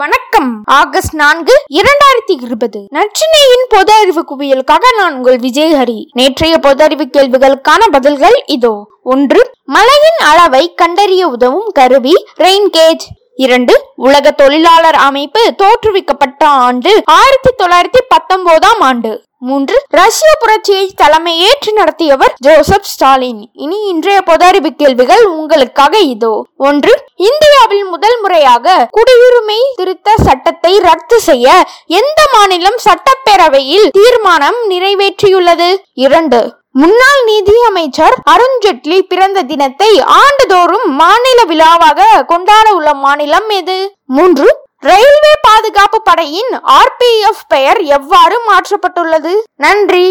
வணக்கம். ஆகஸ்ட் நான்கு இரண்டாயிரத்தி இருபது. நற்றினையின் பொது அறிவு குவியலுக்காக நான் உங்கள் விஜயஹரி நேற்றைய பொது அறிவு கேள்விகளுக்கான பதில்கள் இதோ. ஒன்று மழையின் அளவை கண்டறிய உதவும் கருவி ரெயின் கேஜ் இரண்டு உலக தொழிலாளர் அமைப்பு தோற்றுவிக்கப்பட்ட ஆண்டு ஆயிரத்தி தொள்ளாயிரத்தி பத்தொன்பதாம் ஆண்டு. மூன்று ரஷ்ய புரட்சியை தலைமையேற்று நடத்தியவர் ஜோசப் ஸ்டாலின். இனி இன்றைய பொதறிவு கேள்விகள் உங்களுக்காக இதோ. ஒன்று இந்தியாவில் முதல் முறையாக குடியுரிமை திருத்த சட்டத்தை ரத்து செய்ய எந்த மாநிலம் சட்டப்பேரவையில் தீர்மானம் நிறைவேற்றியுள்ளது? இரண்டு முன்னாள் நிதி அமைச்சர் அருண் ஜெட்லி பிறந்த தினத்தை ஆண்டுதோறும் மாநில விழாவாக கொண்டாட உள்ள மாநிலம் எது? மூன்று. ரயில்வே பாதுகாப்பு படையின் ஆர்பிஎஃப் பெயர் எவ்வாறு மாற்றப்பட்டுள்ளது? நன்றி.